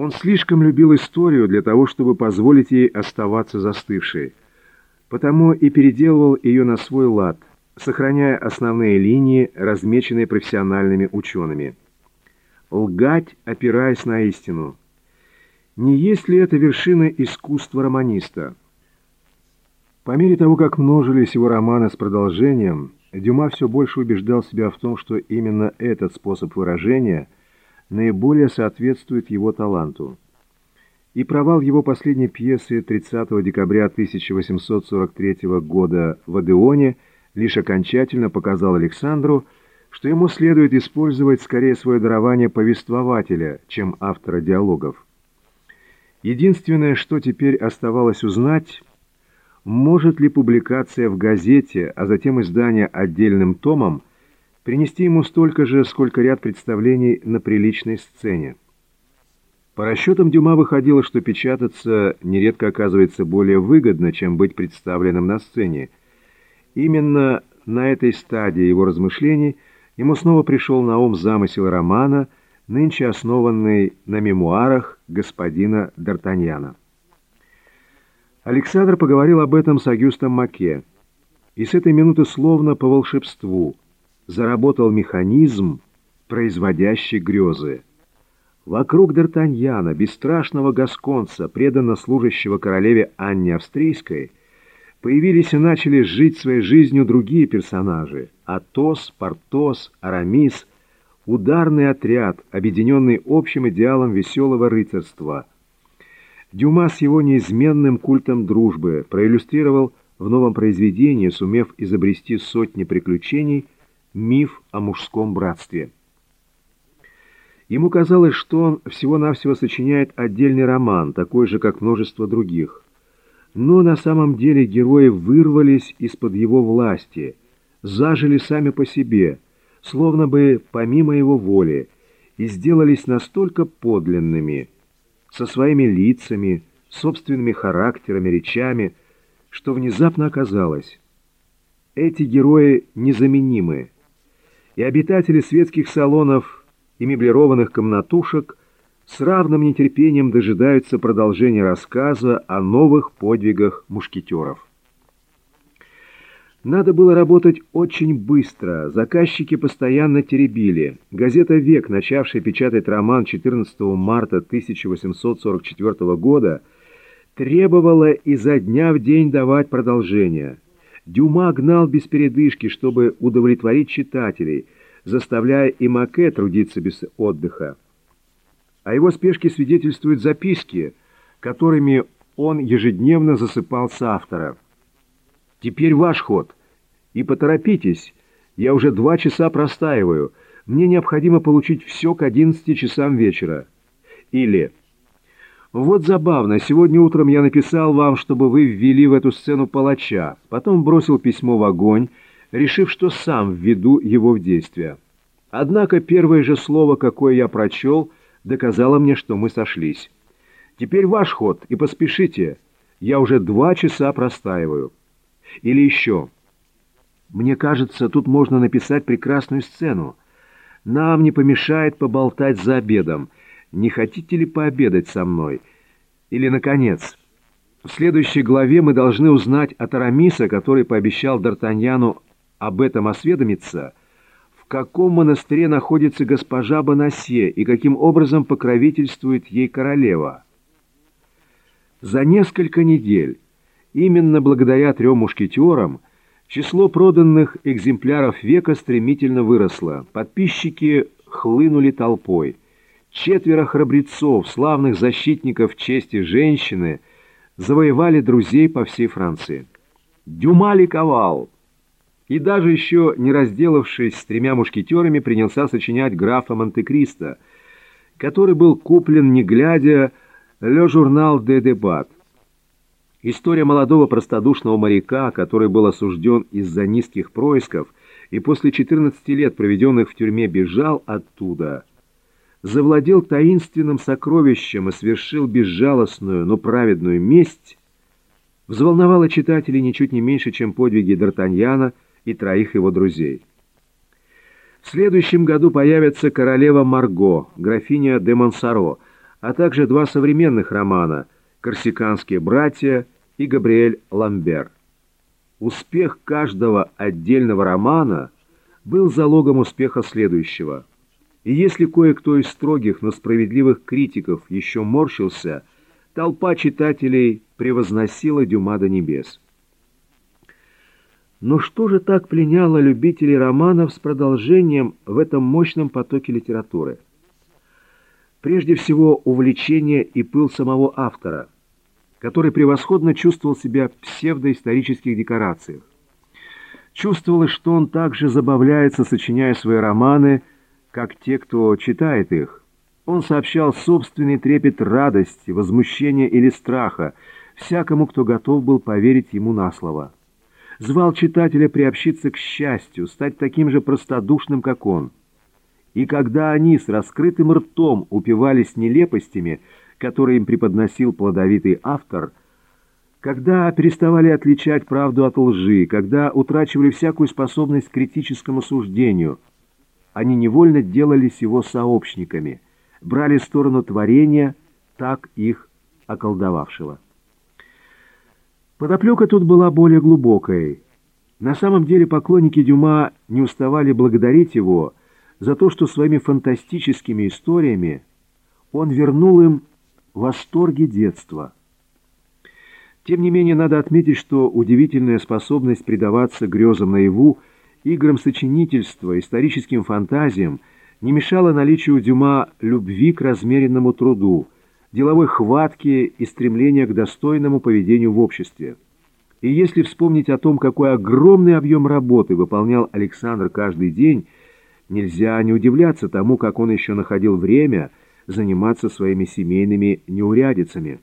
Он слишком любил историю для того, чтобы позволить ей оставаться застывшей. Потому и переделывал ее на свой лад, сохраняя основные линии, размеченные профессиональными учеными. Лгать, опираясь на истину. Не есть ли это вершина искусства романиста? По мере того, как множились его романы с продолжением, Дюма все больше убеждал себя в том, что именно этот способ выражения наиболее соответствует его таланту. И провал его последней пьесы 30 декабря 1843 года в Адеоне лишь окончательно показал Александру, что ему следует использовать скорее свое дарование повествователя, чем автора диалогов. Единственное, что теперь оставалось узнать, может ли публикация в газете, а затем издание отдельным томом, принести ему столько же, сколько ряд представлений на приличной сцене. По расчетам Дюма выходило, что печататься нередко оказывается более выгодно, чем быть представленным на сцене. Именно на этой стадии его размышлений ему снова пришел на ум замысел романа, нынче основанный на мемуарах господина Д'Артаньяна. Александр поговорил об этом с Агюстом Маке, и с этой минуты словно по волшебству заработал механизм, производящий грезы. Вокруг Д'Артаньяна, бесстрашного гасконца, преданно служащего королеве Анне Австрийской, появились и начали жить своей жизнью другие персонажи — Атос, Портос, Арамис, ударный отряд, объединенный общим идеалом веселого рыцарства — Дюма с его неизменным культом дружбы проиллюстрировал в новом произведении, сумев изобрести сотни приключений, миф о мужском братстве. Ему казалось, что он всего-навсего сочиняет отдельный роман, такой же, как множество других. Но на самом деле герои вырвались из-под его власти, зажили сами по себе, словно бы помимо его воли, и сделались настолько подлинными – со своими лицами, собственными характерами, речами, что внезапно оказалось, эти герои незаменимы, и обитатели светских салонов и меблированных комнатушек с равным нетерпением дожидаются продолжения рассказа о новых подвигах мушкетеров. Надо было работать очень быстро, заказчики постоянно теребили. Газета «Век», начавшая печатать роман 14 марта 1844 года, требовала изо дня в день давать продолжение. Дюма гнал без передышки, чтобы удовлетворить читателей, заставляя и Маке трудиться без отдыха. О его спешке свидетельствуют записки, которыми он ежедневно засыпал с автора. Теперь ваш ход. И поторопитесь, я уже два часа простаиваю. Мне необходимо получить все к одиннадцати часам вечера. Или... Вот забавно, сегодня утром я написал вам, чтобы вы ввели в эту сцену палача, потом бросил письмо в огонь, решив, что сам введу его в действие. Однако первое же слово, какое я прочел, доказало мне, что мы сошлись. Теперь ваш ход, и поспешите. Я уже два часа простаиваю. Или еще. Мне кажется, тут можно написать прекрасную сцену. Нам не помешает поболтать за обедом. Не хотите ли пообедать со мной? Или, наконец, в следующей главе мы должны узнать от Арамиса, который пообещал Д'Артаньяну об этом осведомиться, в каком монастыре находится госпожа Бонасье и каким образом покровительствует ей королева. За несколько недель Именно благодаря трем мушкетерам число проданных экземпляров века стремительно выросло. Подписчики хлынули толпой. Четверо храбрецов, славных защитников чести женщины, завоевали друзей по всей Франции. Дюма ликовал. И даже еще не разделавшись с тремя мушкетерами, принялся сочинять графа Монте-Кристо, который был куплен, не глядя, «Le Journal de Débat». История молодого простодушного моряка, который был осужден из-за низких происков и после 14 лет, проведенных в тюрьме, бежал оттуда, завладел таинственным сокровищем и совершил безжалостную, но праведную месть, взволновала читателей ничуть не меньше, чем подвиги Д'Артаньяна и троих его друзей. В следующем году появится королева Марго, графиня де Монсоро, а также два современных романа «Корсиканские братья» и «Габриэль Ламбер». Успех каждого отдельного романа был залогом успеха следующего. И если кое-кто из строгих, но справедливых критиков еще морщился, толпа читателей превозносила Дюма до небес. Но что же так пленяло любителей романов с продолжением в этом мощном потоке литературы? Прежде всего, увлечение и пыл самого автора, который превосходно чувствовал себя в псевдоисторических декорациях. Чувствовалось, что он также забавляется, сочиняя свои романы, как те, кто читает их. Он сообщал собственный трепет радости, возмущения или страха всякому, кто готов был поверить ему на слово звал читателя приобщиться к счастью, стать таким же простодушным, как он. И когда они с раскрытым ртом упивались нелепостями, которые им преподносил плодовитый автор, когда переставали отличать правду от лжи, когда утрачивали всякую способность к критическому суждению, они невольно делались его сообщниками, брали сторону творения, так их околдовавшего. Подоплека тут была более глубокой. На самом деле поклонники Дюма не уставали благодарить его за то, что своими фантастическими историями он вернул им восторги детства. Тем не менее, надо отметить, что удивительная способность предаваться грезам наяву, играм сочинительства, историческим фантазиям не мешала наличию Дюма любви к размеренному труду – деловой хватки и стремления к достойному поведению в обществе. И если вспомнить о том, какой огромный объем работы выполнял Александр каждый день, нельзя не удивляться тому, как он еще находил время заниматься своими семейными неурядицами.